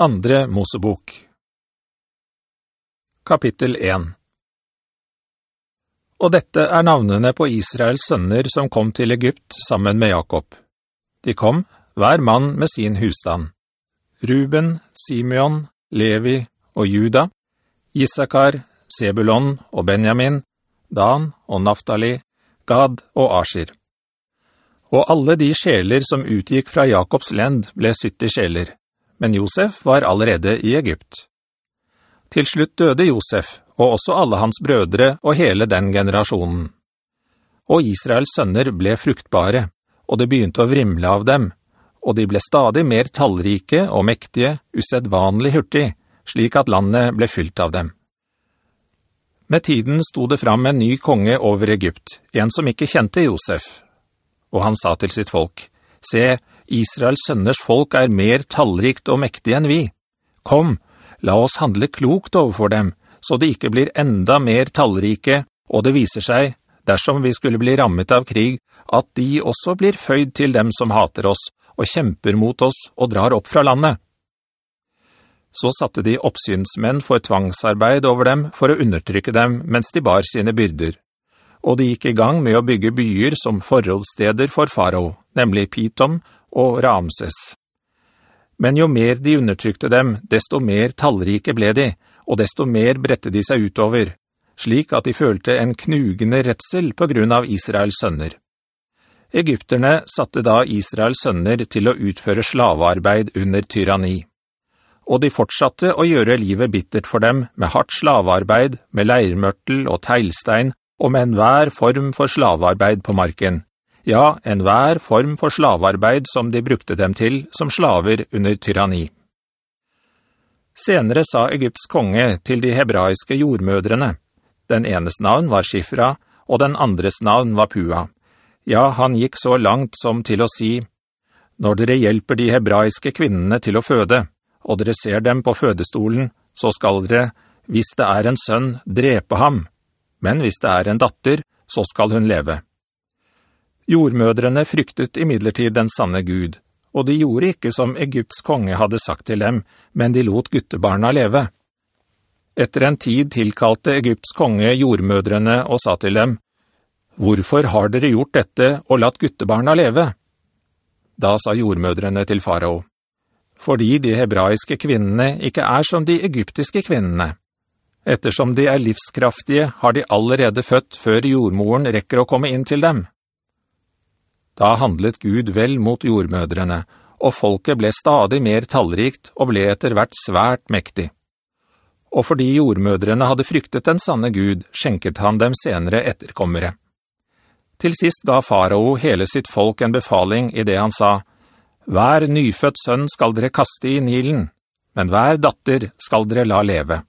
Andre Mosebok Kapittel 1 Og dette er navnene på Israels sønner som kom til Egypt sammen med Jakob. De kom, hver mann med sin husstand. Ruben, Simeon, Levi og Juda, Issakar, Sebulon og Benjamin, Dan og Naftali, Gad og Asher. Og alle de sjeler som utgikk fra Jakobs lend ble 70 sjeler men Josef var allerede i Egypt. Til slutt døde Josef, og også alle hans brødre og hele den generasjonen. Og Israels sønner ble fruktbare, og det begynte å vrimle av dem, og de ble stadig mer tallrike og mektige, usedvanlig hurtig, slik at landet ble fylt av dem. Med tiden sto det fram en ny konge over Egypt, en som ikke kjente Josef. Og han sa til sitt folk, «Se, Israels sønners folk er mer tallrikt og mektig enn vi. Kom, la oss handle klokt overfor dem, så de ikke blir enda mer tallrike, og det viser seg, dersom vi skulle bli rammet av krig, at de også blir føyd til dem som hater oss, og kjemper mot oss og drar opp fra landet. Så satte de oppsynsmenn for tvangsarbeid over dem for å undertrykke dem mens de bar sine byrder. Og de gikk i gang med å bygge byer som forholdssteder for Farao, nemlig Pitom og Ramses. Men jo mer de undertrykte dem, desto mer tallrike ble de, og desto mer brette de seg utover, slik at de følte en knugende retsel på grunn av Israels sønner. Egypterne satte da Israels sønner til å utføre slavearbeid under tyranni. Og de fortsatte å gjøre livet bittert for dem med hardt slavearbeid, med leirmørtel og teilstein, og med enhver form for slavearbeid på marken ja, en hver form for slavearbeid som de brukte dem til som slaver under tyranni. Senere sa Egypts konge til de hebraiske jordmødrene. Den enes navn var Shifra, og den andres navn var Pua. Ja, han gikk så langt som til å si, «Når dere hjelper de hebraiske kvinnene til å føde, og dere ser dem på fødestolen, så skal dere, hvis det er en sønn, drepe ham. Men hvis det er en datter, så skal hun leve.» Jordmødrene fryktet i midlertid den sanne Gud, og de gjorde ikke som Egypts konge hadde sagt til dem, men de lot guttebarna leve. Etter en tid tilkalte Egypts konge jordmødrene og sa til dem, «Hvorfor har dere gjort dette og latt guttebarna leve?» Da sa jordmødrene til farao, «Fordi de hebraiske kvinnene ikke er som de egyptiske kvinnene. Ettersom de er livskraftige, har de allerede født før jordmoren rekker å komme inn til dem.» Da handlet Gud vel mot jordmødrene, og folket ble stadig mer tallrikt og ble etter hvert svært mektig. Og fordi jordmødrene hadde fryktet den sanne Gud, skjenket han dem senere etterkommere. Til sist ga farao hele sitt folk en befaling i det han sa, «Hver nyfødt sønn skal dere kaste i Nilen, men hver datter skal dere la leve.»